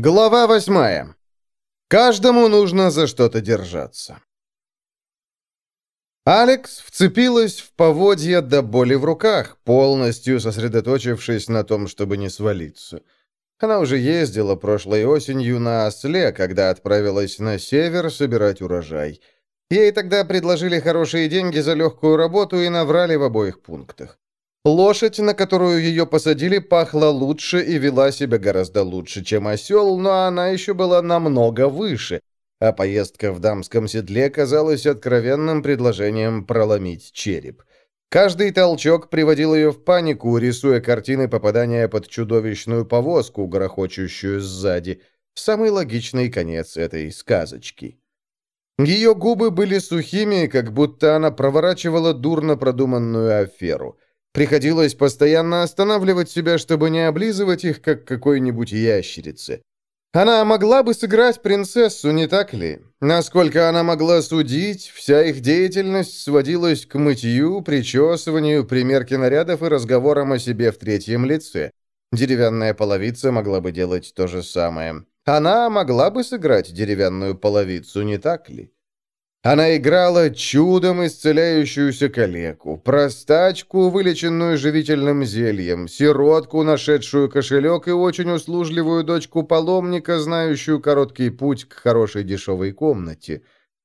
Глава восьмая. Каждому нужно за что-то держаться. Алекс вцепилась в поводья до боли в руках, полностью сосредоточившись на том, чтобы не свалиться. Она уже ездила прошлой осенью на осле, когда отправилась на север собирать урожай. Ей тогда предложили хорошие деньги за легкую работу и наврали в обоих пунктах. Лошадь, на которую ее посадили, пахла лучше и вела себя гораздо лучше, чем осел, но она еще была намного выше, а поездка в дамском седле казалась откровенным предложением проломить череп. Каждый толчок приводил ее в панику, рисуя картины попадания под чудовищную повозку, грохочущую сзади. Самый логичный конец этой сказочки. Ее губы были сухими, как будто она проворачивала дурно продуманную аферу – Приходилось постоянно останавливать себя, чтобы не облизывать их, как какой-нибудь ящерице. Она могла бы сыграть принцессу, не так ли? Насколько она могла судить, вся их деятельность сводилась к мытью, причесыванию, примерке нарядов и разговорам о себе в третьем лице. Деревянная половица могла бы делать то же самое. Она могла бы сыграть деревянную половицу, не так ли? Она играла чудом исцеляющуюся калеку, простачку, вылеченную живительным зельем, сиротку, нашедшую кошелек и очень услужливую дочку паломника, знающую короткий путь к хорошей дешевой комнате.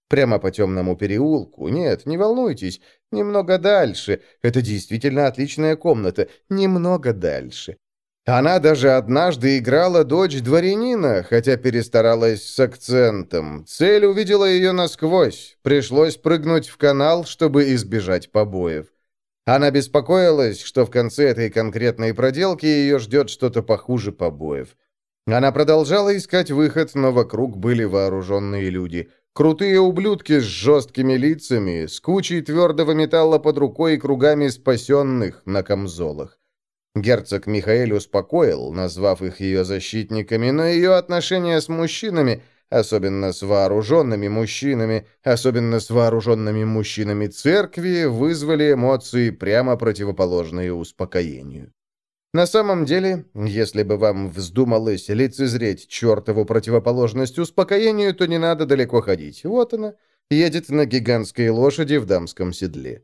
Прямо по темному переулку. Нет, не волнуйтесь, немного дальше. Это действительно отличная комната. Немного дальше. Она даже однажды играла дочь дворянина, хотя перестаралась с акцентом. Цель увидела ее насквозь. Пришлось прыгнуть в канал, чтобы избежать побоев. Она беспокоилась, что в конце этой конкретной проделки ее ждет что-то похуже побоев. Она продолжала искать выход, но вокруг были вооруженные люди. Крутые ублюдки с жесткими лицами, с кучей твердого металла под рукой и кругами спасенных на камзолах. Герцог Михаэль успокоил, назвав их ее защитниками, но ее отношения с мужчинами, особенно с вооруженными мужчинами, особенно с вооруженными мужчинами церкви, вызвали эмоции, прямо противоположные успокоению. На самом деле, если бы вам вздумалось лицезреть чертову противоположность успокоению, то не надо далеко ходить. Вот она, едет на гигантской лошади в дамском седле.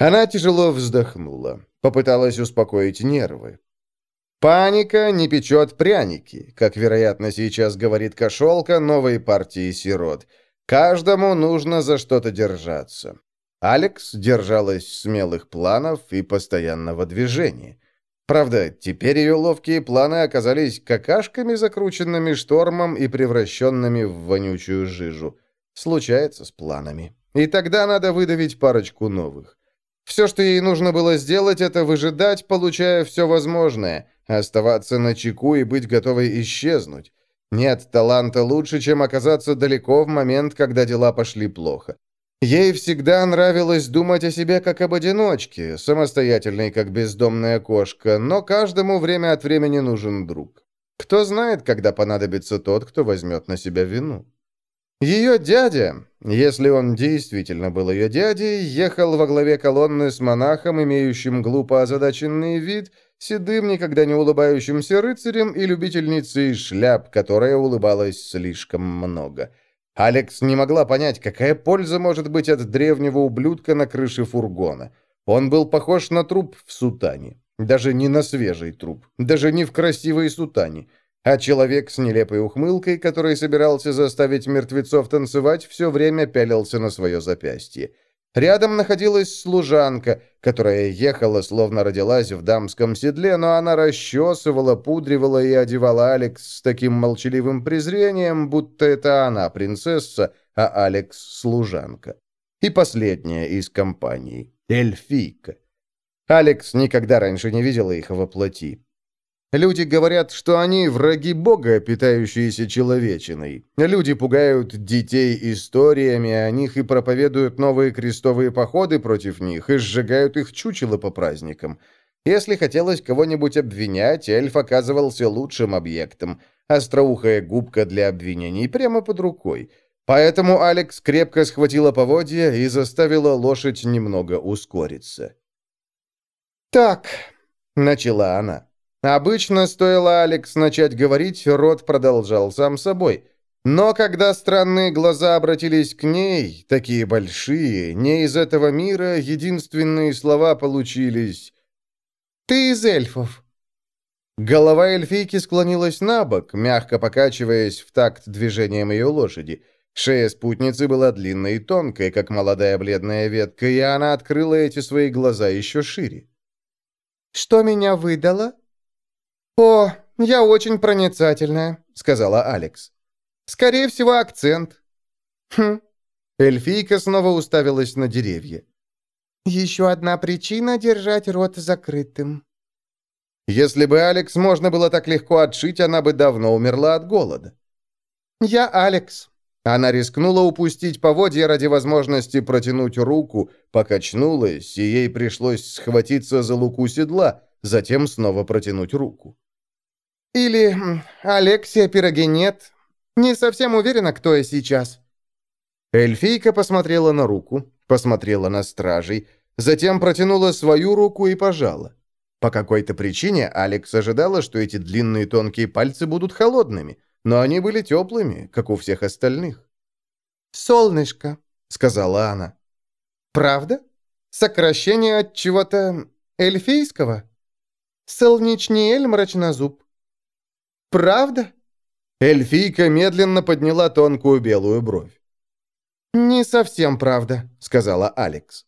Она тяжело вздохнула. Попыталась успокоить нервы. «Паника не печет пряники», как, вероятно, сейчас говорит кошелка новой партии сирот. «Каждому нужно за что-то держаться». Алекс держалась смелых планов и постоянного движения. Правда, теперь ее ловкие планы оказались какашками, закрученными штормом и превращенными в вонючую жижу. Случается с планами. И тогда надо выдавить парочку новых. Все, что ей нужно было сделать, это выжидать, получая все возможное, оставаться на чеку и быть готовой исчезнуть. Нет таланта лучше, чем оказаться далеко в момент, когда дела пошли плохо. Ей всегда нравилось думать о себе как об одиночке, самостоятельной, как бездомная кошка, но каждому время от времени нужен друг. Кто знает, когда понадобится тот, кто возьмет на себя вину. Ее дядя, если он действительно был ее дядей, ехал во главе колонны с монахом, имеющим глупо озадаченный вид, седым, никогда не улыбающимся рыцарем и любительницей шляп, которая улыбалась слишком много. Алекс не могла понять, какая польза может быть от древнего ублюдка на крыше фургона. Он был похож на труп в сутане. Даже не на свежий труп. Даже не в красивой сутане. А человек с нелепой ухмылкой, который собирался заставить мертвецов танцевать, все время пялился на свое запястье. Рядом находилась служанка, которая ехала, словно родилась в дамском седле, но она расчесывала, пудривала и одевала Алекс с таким молчаливым презрением, будто это она принцесса, а Алекс — служанка. И последняя из компании — эльфийка. Алекс никогда раньше не видела их во плоти. Люди говорят, что они враги Бога, питающиеся человечиной. Люди пугают детей историями о них и проповедуют новые крестовые походы против них и сжигают их чучело по праздникам. Если хотелось кого-нибудь обвинять, эльф оказывался лучшим объектом. Остроухая губка для обвинений прямо под рукой. Поэтому Алекс крепко схватила поводья и заставила лошадь немного ускориться. «Так», — начала она. Обычно, стоило Алекс начать говорить, рот продолжал сам собой. Но когда странные глаза обратились к ней, такие большие, не из этого мира, единственные слова получились «Ты из эльфов». Голова эльфийки склонилась на бок, мягко покачиваясь в такт движением ее лошади. Шея спутницы была длинной и тонкой, как молодая бледная ветка, и она открыла эти свои глаза еще шире. «Что меня выдало?» «О, я очень проницательная», — сказала Алекс. «Скорее всего, акцент». «Хм». Эльфийка снова уставилась на деревья. «Еще одна причина держать рот закрытым». Если бы Алекс можно было так легко отшить, она бы давно умерла от голода. «Я Алекс». Она рискнула упустить поводья ради возможности протянуть руку, покачнулась, и ей пришлось схватиться за луку седла, затем снова протянуть руку. «Или Алексия Пирогенет. Не совсем уверена, кто я сейчас». Эльфийка посмотрела на руку, посмотрела на стражей, затем протянула свою руку и пожала. По какой-то причине Алекс ожидала, что эти длинные тонкие пальцы будут холодными, но они были теплыми, как у всех остальных. «Солнышко», — сказала она. «Правда? Сокращение от чего-то эльфийского? Солнечниэль мрачнозуб. Правда?» Эльфийка медленно подняла тонкую белую бровь. «Не совсем правда», — сказала Алекс.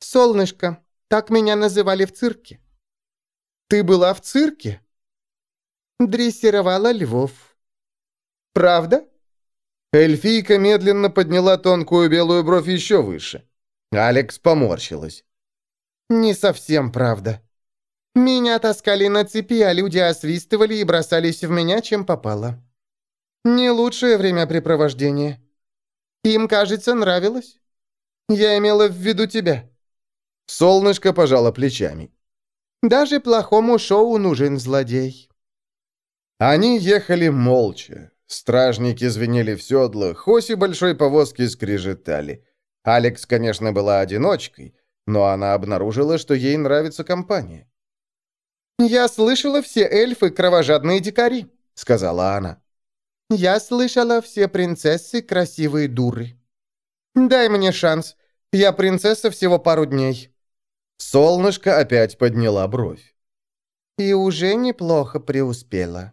«Солнышко, так меня называли в цирке». Ты была в цирке? Дрессировала львов. Правда? Эльфийка медленно подняла тонкую белую бровь еще выше. Алекс поморщилась. Не совсем правда. Меня таскали на цепи, а люди освистывали и бросались в меня, чем попало. Не лучшее времяпрепровождение. Им, кажется, нравилось. Я имела в виду тебя. Солнышко пожало плечами. Даже плохому шоу нужен злодей». Они ехали молча. Стражники звенели в седлах, оси большой повозки скрежетали. Алекс, конечно, была одиночкой, но она обнаружила, что ей нравится компания. «Я слышала, все эльфы — кровожадные дикари», — сказала она. «Я слышала, все принцессы — красивые дуры. Дай мне шанс. Я принцесса всего пару дней». Солнышко опять подняла бровь. «И уже неплохо преуспела».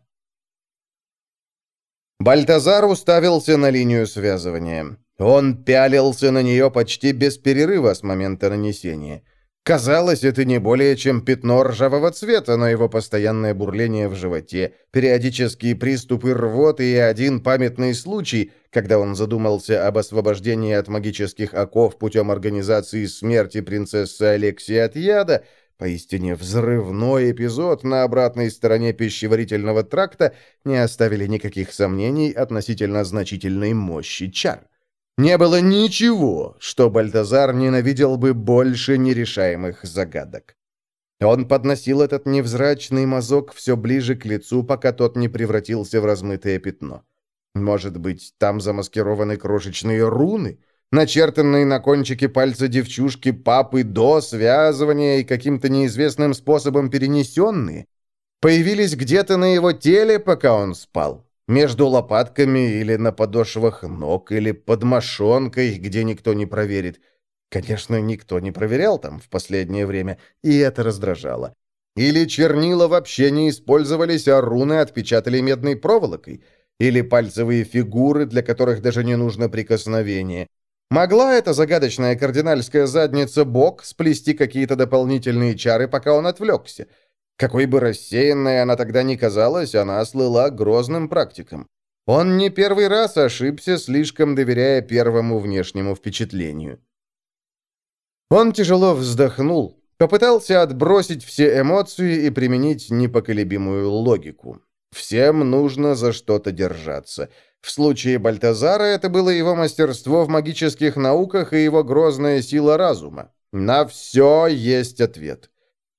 Бальтазар уставился на линию связывания. Он пялился на нее почти без перерыва с момента нанесения. Казалось, это не более чем пятно ржавого цвета, но его постоянное бурление в животе, периодические приступы рвоты и один памятный случай, когда он задумался об освобождении от магических оков путем организации смерти принцессы Алексии от яда, поистине взрывной эпизод на обратной стороне пищеварительного тракта, не оставили никаких сомнений относительно значительной мощи чар. Не было ничего, что Бальтазар ненавидел бы больше нерешаемых загадок. Он подносил этот невзрачный мазок все ближе к лицу, пока тот не превратился в размытое пятно. Может быть, там замаскированы крошечные руны, начертанные на кончике пальца девчушки папы до связывания и каким-то неизвестным способом перенесенные? Появились где-то на его теле, пока он спал. Между лопатками или на подошвах ног, или под мошонкой, где никто не проверит. Конечно, никто не проверял там в последнее время, и это раздражало. Или чернила вообще не использовались, а руны отпечатали медной проволокой. Или пальцевые фигуры, для которых даже не нужно прикосновение. Могла эта загадочная кардинальская задница Бог сплести какие-то дополнительные чары, пока он отвлекся? Какой бы рассеянной она тогда ни казалась, она слыла грозным практиком. Он не первый раз ошибся, слишком доверяя первому внешнему впечатлению. Он тяжело вздохнул, попытался отбросить все эмоции и применить непоколебимую логику. Всем нужно за что-то держаться. В случае Бальтазара это было его мастерство в магических науках и его грозная сила разума. На все есть ответ.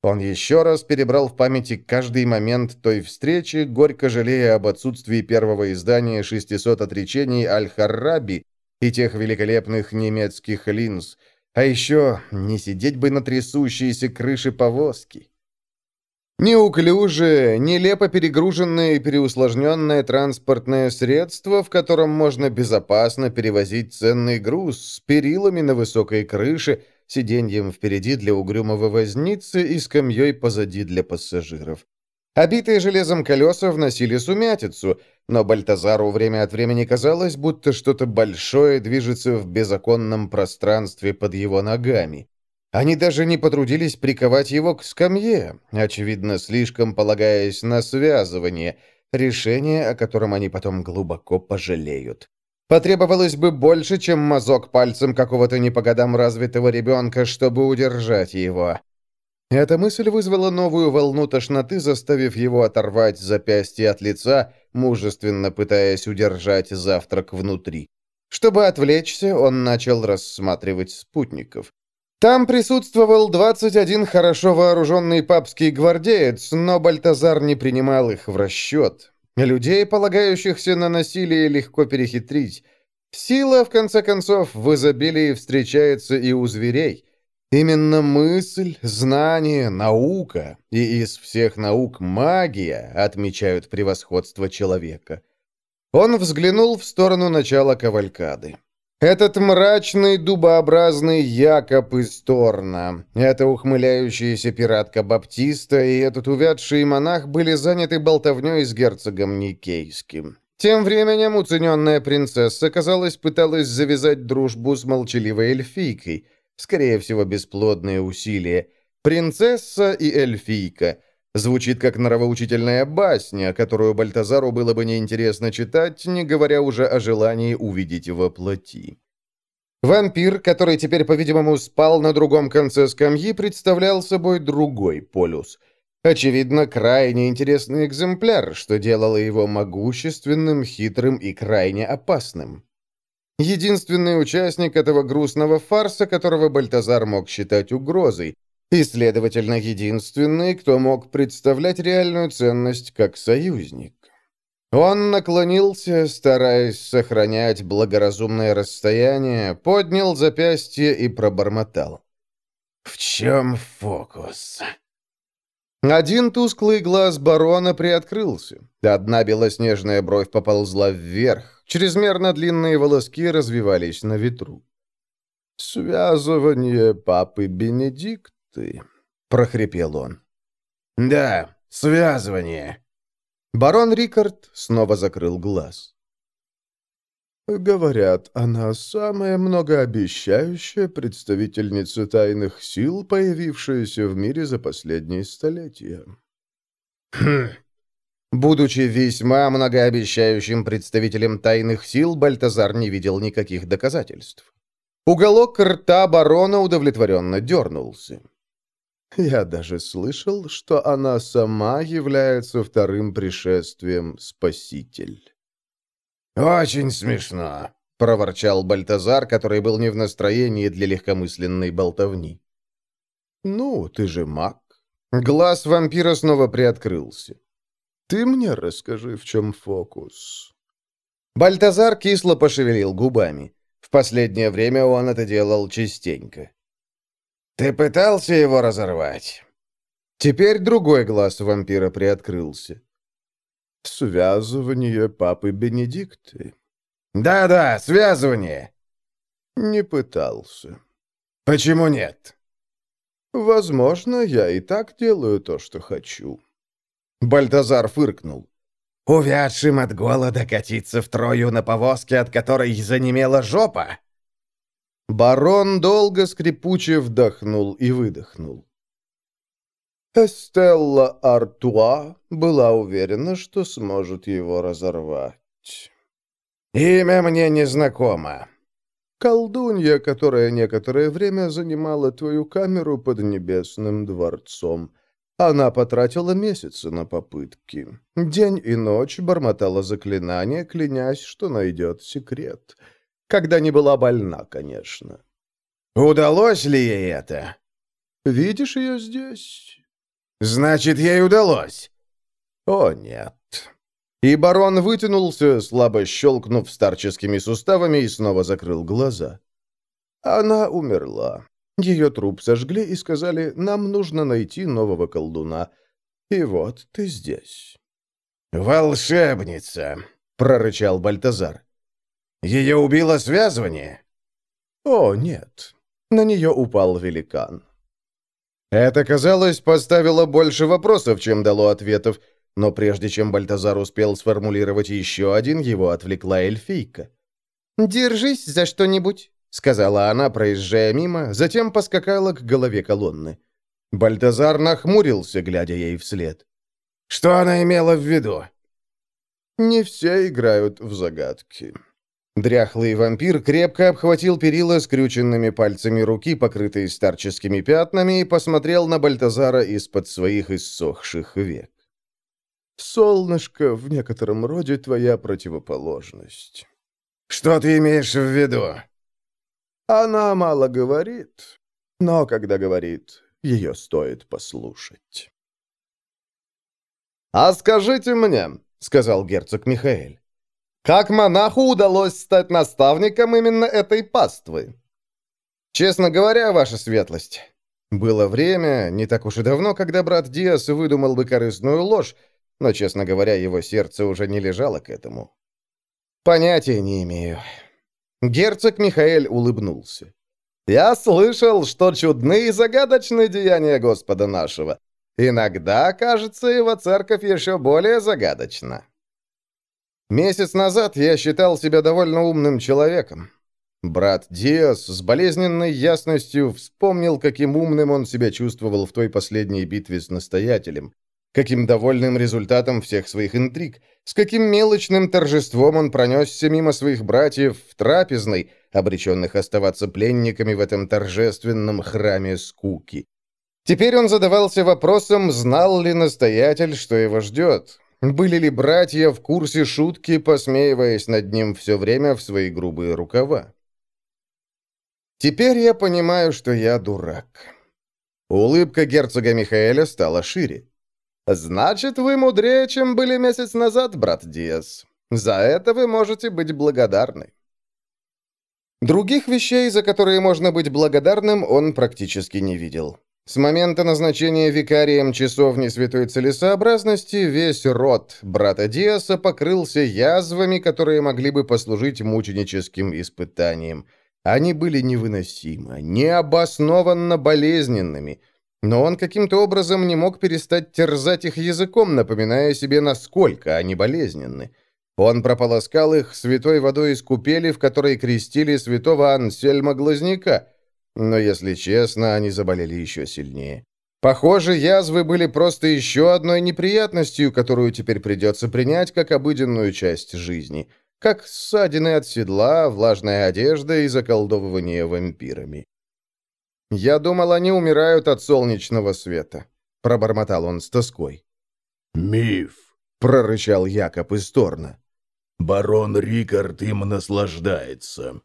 Он еще раз перебрал в памяти каждый момент той встречи, горько жалея об отсутствии первого издания 600 отречений Аль-Харраби и тех великолепных немецких линз. А еще не сидеть бы на трясущейся крыше повозки. Неуклюжее, нелепо перегруженное и переусложненное транспортное средство, в котором можно безопасно перевозить ценный груз с перилами на высокой крыше, сиденьем впереди для угрюмого возницы и скамьей позади для пассажиров. Обитые железом колеса вносили сумятицу, но Бальтазару время от времени казалось, будто что-то большое движется в беззаконном пространстве под его ногами. Они даже не потрудились приковать его к скамье, очевидно, слишком полагаясь на связывание, решение, о котором они потом глубоко пожалеют. Потребовалось бы больше, чем мазок пальцем какого-то не по годам развитого ребенка, чтобы удержать его. Эта мысль вызвала новую волну тошноты, заставив его оторвать запястье от лица, мужественно пытаясь удержать завтрак внутри. Чтобы отвлечься, он начал рассматривать спутников. Там присутствовал 21 хорошо вооруженный папский гвардеец, но Бальтазар не принимал их в расчет. Людей, полагающихся на насилие, легко перехитрить. Сила, в конце концов, в изобилии встречается и у зверей. Именно мысль, знание, наука и из всех наук магия отмечают превосходство человека. Он взглянул в сторону начала кавалькады. Этот мрачный дубообразный Якоб из Торна, эта ухмыляющаяся пиратка Баптиста и этот увядший монах были заняты болтовней с герцогом Никейским. Тем временем уцененная принцесса, казалось, пыталась завязать дружбу с молчаливой эльфийкой. Скорее всего, бесплодные усилия. Принцесса и эльфийка — Звучит как нравоучительная басня, которую Бальтазару было бы неинтересно читать, не говоря уже о желании увидеть во плоти. Вампир, который теперь, по-видимому, спал на другом конце скамьи, представлял собой другой полюс. Очевидно, крайне интересный экземпляр, что делало его могущественным, хитрым и крайне опасным. Единственный участник этого грустного фарса, которого Бальтазар мог считать угрозой, и, следовательно, единственный, кто мог представлять реальную ценность как союзник. Он наклонился, стараясь сохранять благоразумное расстояние, поднял запястье и пробормотал. «В чем фокус?» Один тусклый глаз барона приоткрылся. Одна белоснежная бровь поползла вверх. Чрезмерно длинные волоски развивались на ветру. «Связывание папы Бенедикт ты!» — прохрипел он. «Да, связывание!» Барон Рикард снова закрыл глаз. «Говорят, она самая многообещающая представительница тайных сил, появившаяся в мире за последние столетия». «Хм!» Будучи весьма многообещающим представителем тайных сил, Бальтазар не видел никаких доказательств. Уголок рта барона удовлетворенно дернулся. Я даже слышал, что она сама является вторым пришествием Спаситель. «Очень смешно», — проворчал Бальтазар, который был не в настроении для легкомысленной болтовни. «Ну, ты же маг». Глаз вампира снова приоткрылся. «Ты мне расскажи, в чем фокус». Бальтазар кисло пошевелил губами. В последнее время он это делал частенько. «Ты пытался его разорвать?» Теперь другой глаз вампира приоткрылся. «Связывание папы Бенедикты». «Да-да, связывание». «Не пытался». «Почему нет?» «Возможно, я и так делаю то, что хочу». Бальтазар фыркнул. «Увядшим от голода катиться в Трою на повозке, от которой занемела жопа?» Барон долго скрипуче вдохнул и выдохнул. Эстелла Артуа была уверена, что сможет его разорвать. «Имя мне незнакомо». «Колдунья, которая некоторое время занимала твою камеру под Небесным дворцом. Она потратила месяцы на попытки. День и ночь бормотала заклинания, клянясь, что найдет секрет». Когда не была больна, конечно. Удалось ли ей это? Видишь ее здесь? Значит, ей удалось. О, нет. И барон вытянулся, слабо щелкнув старческими суставами, и снова закрыл глаза. Она умерла. Ее труп сожгли и сказали, нам нужно найти нового колдуна. И вот ты здесь». «Волшебница!» — прорычал Бальтазар. «Ее убило связывание?» «О, нет. На нее упал великан». Это, казалось, поставило больше вопросов, чем дало ответов, но прежде чем Бальтазар успел сформулировать еще один, его отвлекла эльфийка. «Держись за что-нибудь», — сказала она, проезжая мимо, затем поскакала к голове колонны. Бальтазар нахмурился, глядя ей вслед. «Что она имела в виду?» «Не все играют в загадки», Дряхлый вампир крепко обхватил перила скрюченными пальцами руки, покрытые старческими пятнами, и посмотрел на Бальтазара из-под своих иссохших век. «Солнышко в некотором роде твоя противоположность». «Что ты имеешь в виду?» «Она мало говорит, но когда говорит, ее стоит послушать». «А скажите мне», — сказал герцог Михаэль, как монаху удалось стать наставником именно этой паствы? Честно говоря, ваша светлость, было время, не так уж и давно, когда брат Диас выдумал бы корыстную ложь, но, честно говоря, его сердце уже не лежало к этому. Понятия не имею. Герцог Михаэль улыбнулся. «Я слышал, что чудны и загадочны деяния Господа нашего. Иногда, кажется, его церковь еще более загадочна». Месяц назад я считал себя довольно умным человеком. Брат Диас с болезненной ясностью вспомнил, каким умным он себя чувствовал в той последней битве с настоятелем, каким довольным результатом всех своих интриг, с каким мелочным торжеством он пронесся мимо своих братьев в трапезной, обреченных оставаться пленниками в этом торжественном храме скуки. Теперь он задавался вопросом, знал ли настоятель, что его ждет, были ли братья в курсе шутки, посмеиваясь над ним все время в свои грубые рукава? Теперь я понимаю, что я дурак. Улыбка герцога Михаэля стала шире. «Значит, вы мудрее, чем были месяц назад, брат Диас. За это вы можете быть благодарны». Других вещей, за которые можно быть благодарным, он практически не видел. С момента назначения викарием часовни святой целесообразности весь род брата Диаса покрылся язвами, которые могли бы послужить мученическим испытанием. Они были невыносимо, необоснованно болезненными, но он каким-то образом не мог перестать терзать их языком, напоминая себе, насколько они болезненны. Он прополоскал их святой водой из купели, в которой крестили святого Ансельма Глазняка — но, если честно, они заболели еще сильнее. Похоже, язвы были просто еще одной неприятностью, которую теперь придется принять как обыденную часть жизни. Как ссадины от седла, влажная одежда и заколдовывание вампирами. «Я думал, они умирают от солнечного света», — пробормотал он с тоской. «Миф», — прорычал Якоб из Торна. «Барон Рикард им наслаждается».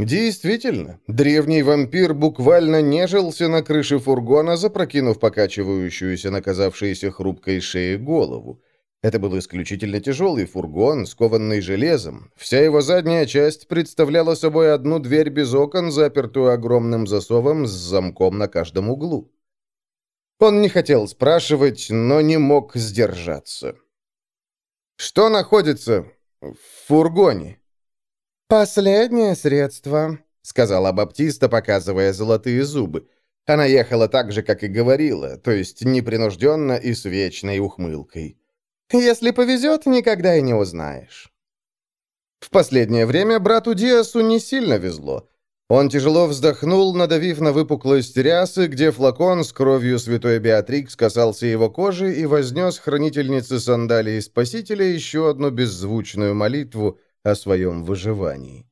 Действительно, древний вампир буквально нежился на крыше фургона, запрокинув покачивающуюся на казавшейся хрупкой шее голову. Это был исключительно тяжелый фургон, скованный железом. Вся его задняя часть представляла собой одну дверь без окон, запертую огромным засовом с замком на каждом углу. Он не хотел спрашивать, но не мог сдержаться. «Что находится в фургоне?» «Последнее средство», — сказала Баптиста, показывая золотые зубы. Она ехала так же, как и говорила, то есть непринужденно и с вечной ухмылкой. «Если повезет, никогда и не узнаешь». В последнее время брату Диасу не сильно везло. Он тяжело вздохнул, надавив на выпуклость рясы, где флакон с кровью святой Беатрикс касался его кожи и вознес хранительнице сандалии Спасителя еще одну беззвучную молитву, о своем выживании.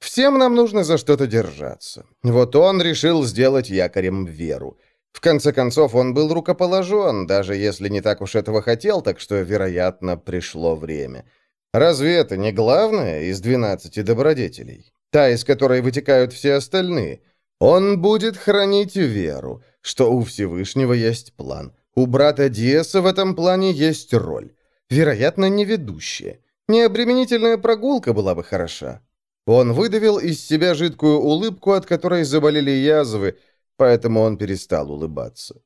Всем нам нужно за что-то держаться. Вот он решил сделать якорем веру. В конце концов, он был рукоположен, даже если не так уж этого хотел, так что, вероятно, пришло время. Разве это не главное из двенадцати добродетелей? Та, из которой вытекают все остальные. Он будет хранить веру, что у Всевышнего есть план. У брата Диеса в этом плане есть роль. Вероятно, не ведущая. Необременительная прогулка была бы хороша. Он выдавил из себя жидкую улыбку, от которой заболели язвы, поэтому он перестал улыбаться.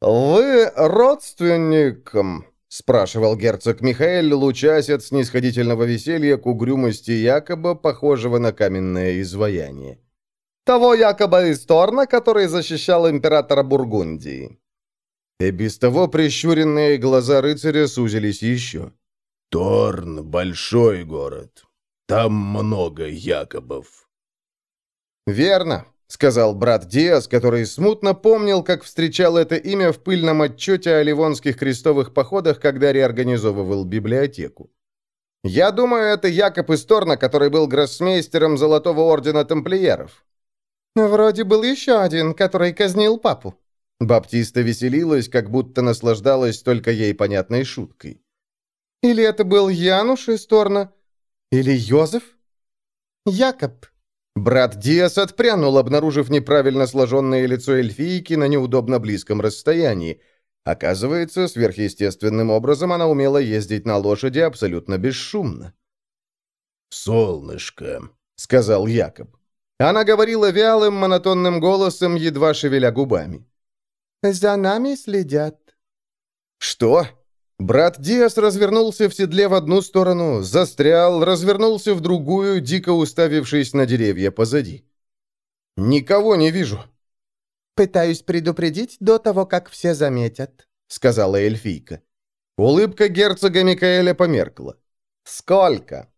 «Вы родственник?» — спрашивал герцог Михаэль, лучась от снисходительного веселья к угрюмости якобы похожего на каменное изваяние. «Того якобы из Торна, который защищал императора Бургундии». И без того прищуренные глаза рыцаря сузились еще. «Торн — большой город. Там много якобов». «Верно», — сказал брат Диас, который смутно помнил, как встречал это имя в пыльном отчете о ливонских крестовых походах, когда реорганизовывал библиотеку. «Я думаю, это Якоб из Торна, который был гроссмейстером Золотого Ордена Тамплиеров». Вроде был еще один, который казнил папу. Баптиста веселилась, как будто наслаждалась только ей понятной шуткой. Или это был Януш из Торна? Или Йозеф? Якоб. Брат Диас отпрянул, обнаружив неправильно сложенное лицо эльфийки на неудобно близком расстоянии. Оказывается, сверхъестественным образом она умела ездить на лошади абсолютно бесшумно. «Солнышко», — сказал Якоб. Она говорила вялым, монотонным голосом, едва шевеля губами. «За нами следят». «Что?» Брат Диас развернулся в седле в одну сторону, застрял, развернулся в другую, дико уставившись на деревья позади. «Никого не вижу». «Пытаюсь предупредить до того, как все заметят», — сказала эльфийка. Улыбка герцога Микаэля померкла. «Сколько?»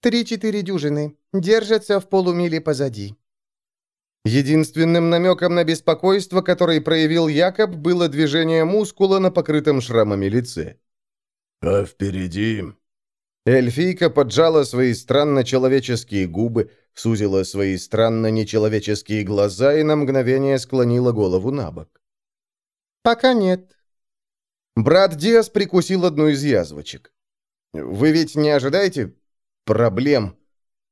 «Три-четыре дюжины. Держатся в полумиле позади». Единственным намеком на беспокойство, который проявил Якоб, было движение мускула на покрытом шрамами лице. «А впереди...» Эльфийка поджала свои странно-человеческие губы, сузила свои странно-нечеловеческие глаза и на мгновение склонила голову на бок. «Пока нет». Брат Диас прикусил одну из язвочек. «Вы ведь не ожидаете проблем?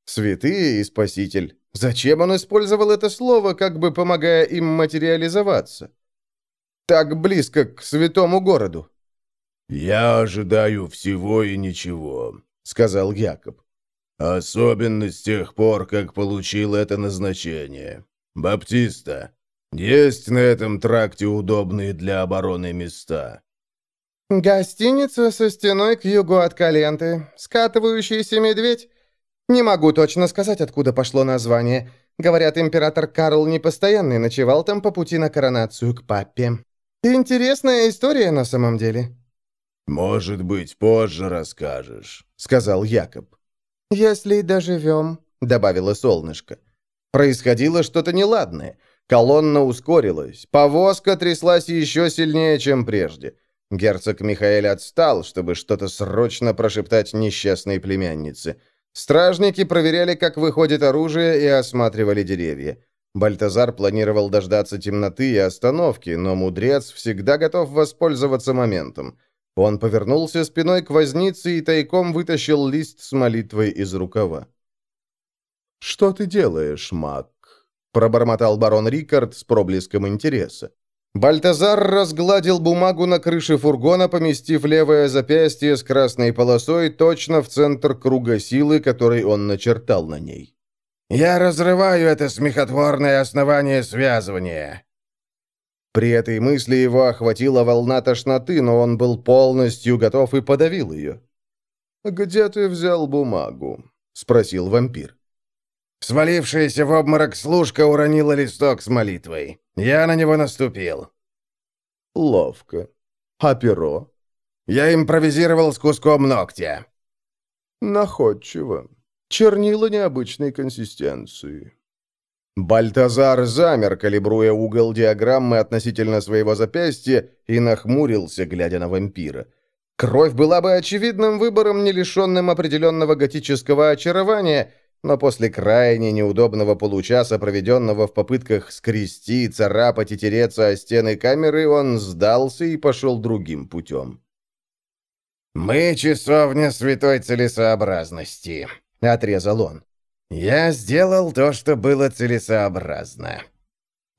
Святые и Спаситель. Зачем он использовал это слово, как бы помогая им материализоваться? Так близко к святому городу. «Я ожидаю всего и ничего», — сказал Якоб. «Особенно с тех пор, как получил это назначение. Баптиста, есть на этом тракте удобные для обороны места?» «Гостиница со стеной к югу от Каленты. Скатывающийся медведь. Не могу точно сказать, откуда пошло название. Говорят, император Карл непостоянный ночевал там по пути на коронацию к папе. Интересная история на самом деле. «Может быть, позже расскажешь», — сказал Якоб. «Если доживем», — добавила солнышко. Происходило что-то неладное. Колонна ускорилась. Повозка тряслась еще сильнее, чем прежде. Герцог Михаэль отстал, чтобы что-то срочно прошептать несчастной племяннице. Стражники проверяли, как выходит оружие, и осматривали деревья. Бальтазар планировал дождаться темноты и остановки, но мудрец всегда готов воспользоваться моментом. Он повернулся спиной к вознице и тайком вытащил лист с молитвой из рукава. «Что ты делаешь, маг?» — пробормотал барон Рикард с проблеском интереса. Бальтазар разгладил бумагу на крыше фургона, поместив левое запястье с красной полосой точно в центр круга силы, который он начертал на ней. «Я разрываю это смехотворное основание связывания!» При этой мысли его охватила волна тошноты, но он был полностью готов и подавил ее. «Где ты взял бумагу?» — спросил вампир. Свалившаяся в обморок служка уронила листок с молитвой. Я на него наступил. Ловко. А перо? Я импровизировал с куском ногтя. Находчиво. Чернила необычной консистенции. Бальтазар замер, калибруя угол диаграммы относительно своего запястья, и нахмурился, глядя на вампира. Кровь была бы очевидным выбором, не лишенным определенного готического очарования, но после крайне неудобного получаса, проведенного в попытках скрести, царапать и тереться о стены камеры, он сдался и пошел другим путем. «Мы часовня святой целесообразности», — отрезал он. «Я сделал то, что было целесообразно».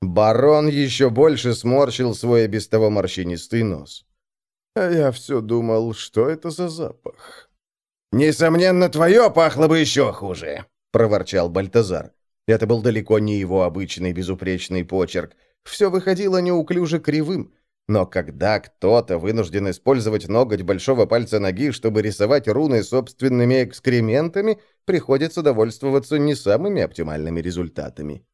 Барон еще больше сморщил свой без того морщинистый нос. «А я все думал, что это за запах?» «Несомненно, твое пахло бы еще хуже», — проворчал Бальтазар. Это был далеко не его обычный безупречный почерк. Все выходило неуклюже кривым. Но когда кто-то вынужден использовать ноготь большого пальца ноги, чтобы рисовать руны собственными экскрементами, приходится довольствоваться не самыми оптимальными результатами.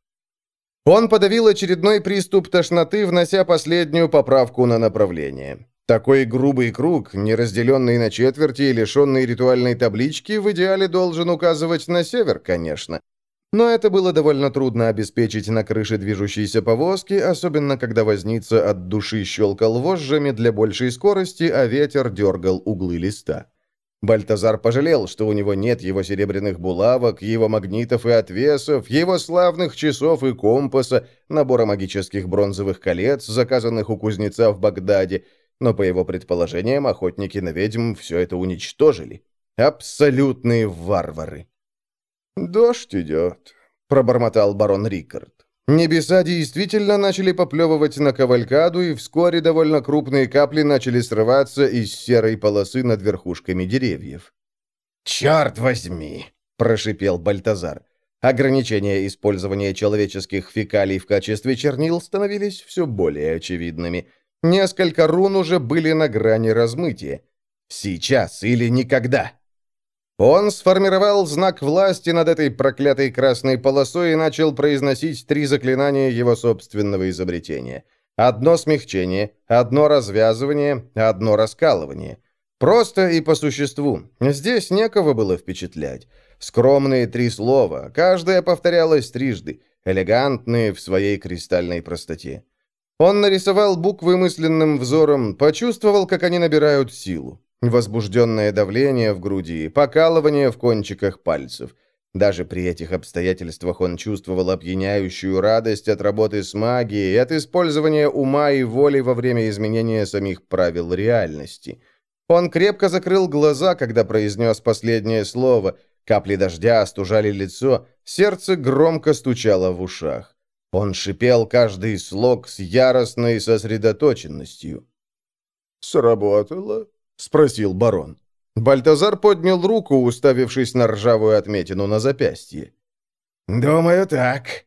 Он подавил очередной приступ тошноты, внося последнюю поправку на направление. Такой грубый круг, не разделенный на четверти и лишенный ритуальной таблички, в идеале должен указывать на север, конечно. Но это было довольно трудно обеспечить на крыше движущейся повозки, особенно когда возница от души щелкал вожжами для большей скорости, а ветер дергал углы листа. Бальтазар пожалел, что у него нет его серебряных булавок, его магнитов и отвесов, его славных часов и компаса, набора магических бронзовых колец, заказанных у кузнеца в Багдаде, но, по его предположениям, охотники на ведьм все это уничтожили. Абсолютные варвары. «Дождь идет», — пробормотал барон Рикард. Небеса действительно начали поплевывать на кавалькаду, и вскоре довольно крупные капли начали срываться из серой полосы над верхушками деревьев. «Черт возьми!» – прошипел Бальтазар. Ограничения использования человеческих фекалий в качестве чернил становились все более очевидными. Несколько рун уже были на грани размытия. Сейчас или никогда. Он сформировал знак власти над этой проклятой красной полосой и начал произносить три заклинания его собственного изобретения. Одно смягчение, одно развязывание, одно раскалывание. Просто и по существу. Здесь некого было впечатлять. Скромные три слова, каждое повторялось трижды, элегантные в своей кристальной простоте. Он нарисовал буквы мысленным взором, почувствовал, как они набирают силу. Возбужденное давление в груди, покалывание в кончиках пальцев. Даже при этих обстоятельствах он чувствовал опьяняющую радость от работы с магией, от использования ума и воли во время изменения самих правил реальности. Он крепко закрыл глаза, когда произнес последнее слово. Капли дождя остужали лицо, сердце громко стучало в ушах. Он шипел каждый слог с яростной сосредоточенностью. «Сработало?» — спросил барон. Бальтазар поднял руку, уставившись на ржавую отметину на запястье. «Думаю, так».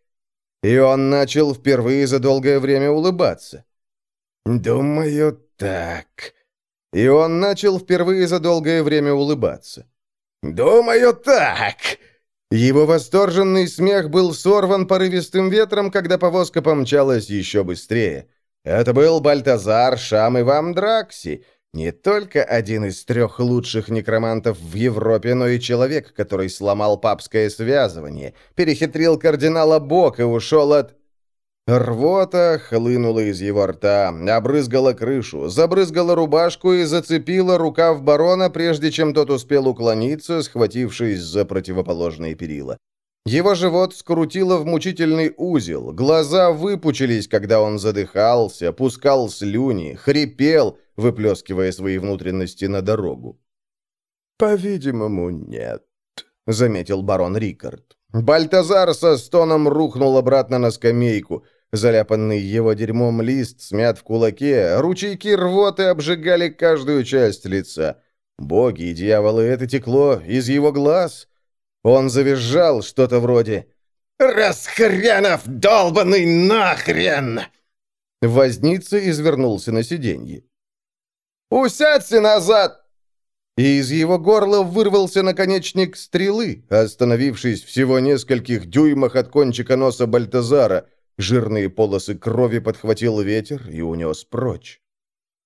И он начал впервые за долгое время улыбаться. «Думаю, так». И он начал впервые за долгое время улыбаться. «Думаю, так». Его восторженный смех был сорван порывистым ветром, когда повозка помчалась еще быстрее. Это был Бальтазар Шам и Вамдракси, не только один из трех лучших некромантов в Европе, но и человек, который сломал папское связывание, перехитрил кардинала Бог и ушел от... Рвота хлынула из его рта, обрызгала крышу, забрызгала рубашку и зацепила рукав барона, прежде чем тот успел уклониться, схватившись за противоположные перила. Его живот скрутило в мучительный узел, глаза выпучились, когда он задыхался, пускал слюни, хрипел, выплескивая свои внутренности на дорогу. «По-видимому, нет», — заметил барон Рикард. Бальтазар со стоном рухнул обратно на скамейку. Заляпанный его дерьмом лист смят в кулаке, ручейки рвоты обжигали каждую часть лица. Боги и дьяволы, это текло из его глаз. Он завизжал что-то вроде «Расхренов, долбанный нахрен!» Возница извернулся на сиденье. «Усядься назад!» И из его горла вырвался наконечник стрелы, остановившись всего нескольких дюймах от кончика носа Бальтазара. Жирные полосы крови подхватил ветер и унес прочь.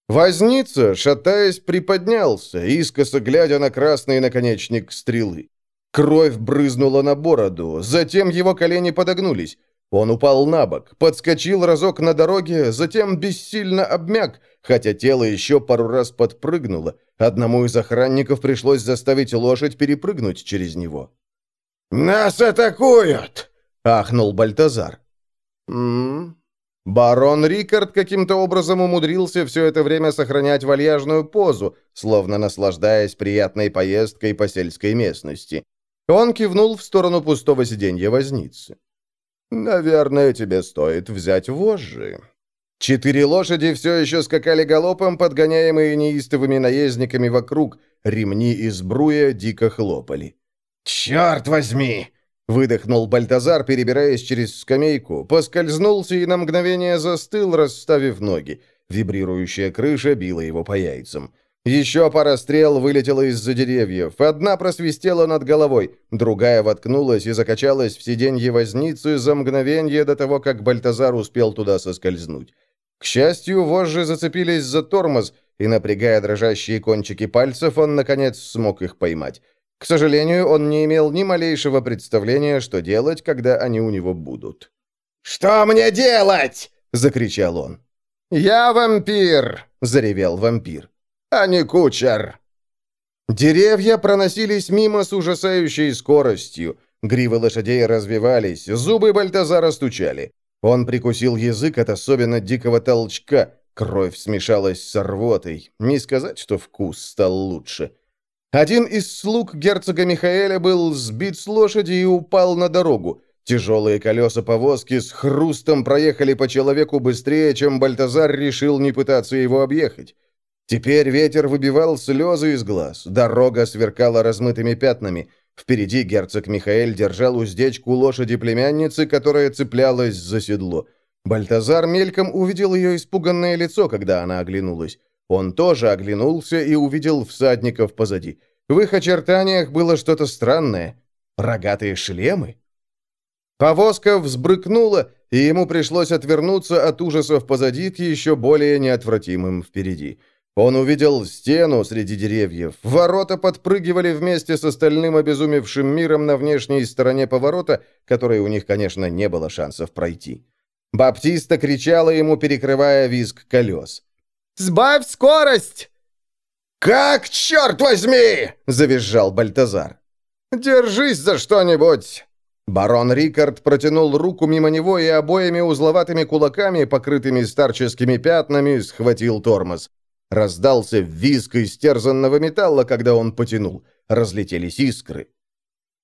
Возница, шатаясь, приподнялся, искоса глядя на красный наконечник стрелы. Кровь брызнула на бороду, затем его колени подогнулись. Он упал на бок, подскочил разок на дороге, затем бессильно обмяк, хотя тело еще пару раз подпрыгнуло. Одному из охранников пришлось заставить лошадь перепрыгнуть через него. «Нас атакуют!» — ахнул Бальтазар. «М-м-м». Барон Рикард каким-то образом умудрился все это время сохранять вальяжную позу, словно наслаждаясь приятной поездкой по сельской местности. Он кивнул в сторону пустого сиденья возницы. «Наверное, тебе стоит взять вожжи». Четыре лошади все еще скакали галопом, подгоняемые неистовыми наездниками вокруг. Ремни из бруя дико хлопали. «Черт возьми!» — выдохнул Бальтазар, перебираясь через скамейку, поскользнулся и на мгновение застыл, расставив ноги. Вибрирующая крыша била его по яйцам. Еще пара стрел вылетела из-за деревьев. Одна просвистела над головой, другая воткнулась и закачалась в сиденье возницы за мгновение до того, как Бальтазар успел туда соскользнуть. К счастью, вожжи зацепились за тормоз, и, напрягая дрожащие кончики пальцев, он, наконец, смог их поймать. К сожалению, он не имел ни малейшего представления, что делать, когда они у него будут. «Что мне делать?» — закричал он. «Я вампир!» — заревел вампир а не кучер!» Деревья проносились мимо с ужасающей скоростью. Гривы лошадей развивались, зубы Бальтазара стучали. Он прикусил язык от особенно дикого толчка. Кровь смешалась с рвотой. Не сказать, что вкус стал лучше. Один из слуг герцога Михаэля был сбит с лошади и упал на дорогу. Тяжелые колеса повозки с хрустом проехали по человеку быстрее, чем Бальтазар решил не пытаться его объехать. Теперь ветер выбивал слезы из глаз, дорога сверкала размытыми пятнами. Впереди герцог Михаэль держал уздечку лошади племянницы, которая цеплялась за седло. Бальтазар мельком увидел ее испуганное лицо, когда она оглянулась. Он тоже оглянулся и увидел всадников позади. В их очертаниях было что-то странное. Рогатые шлемы? Повозка взбрыкнула, и ему пришлось отвернуться от ужасов позади к еще более неотвратимым впереди. Он увидел стену среди деревьев. Ворота подпрыгивали вместе с остальным обезумевшим миром на внешней стороне поворота, которой у них, конечно, не было шансов пройти. Баптиста кричала ему, перекрывая визг колес. «Сбавь скорость!» «Как, черт возьми!» — завизжал Бальтазар. «Держись за что-нибудь!» Барон Рикард протянул руку мимо него и обоими узловатыми кулаками, покрытыми старческими пятнами, схватил тормоз. Раздался визг истерзанного металла, когда он потянул. Разлетелись искры.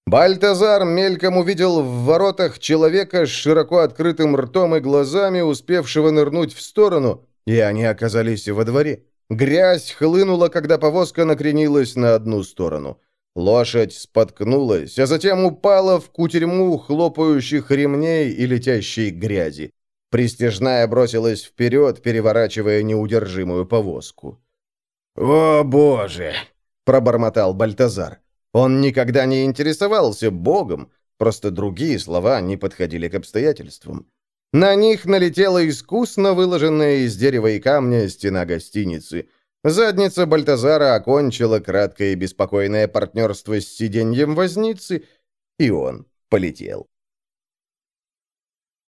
Бальтазар мельком увидел в воротах человека с широко открытым ртом и глазами, успевшего нырнуть в сторону, и они оказались во дворе. Грязь хлынула, когда повозка накренилась на одну сторону. Лошадь споткнулась, а затем упала в кутерьму хлопающих ремней и летящей грязи. Пристежная бросилась вперед, переворачивая неудержимую повозку. «О, Боже!» — пробормотал Бальтазар. Он никогда не интересовался Богом, просто другие слова не подходили к обстоятельствам. На них налетела искусно выложенная из дерева и камня стена гостиницы. Задница Бальтазара окончила краткое и беспокойное партнерство с сиденьем возницы, и он полетел.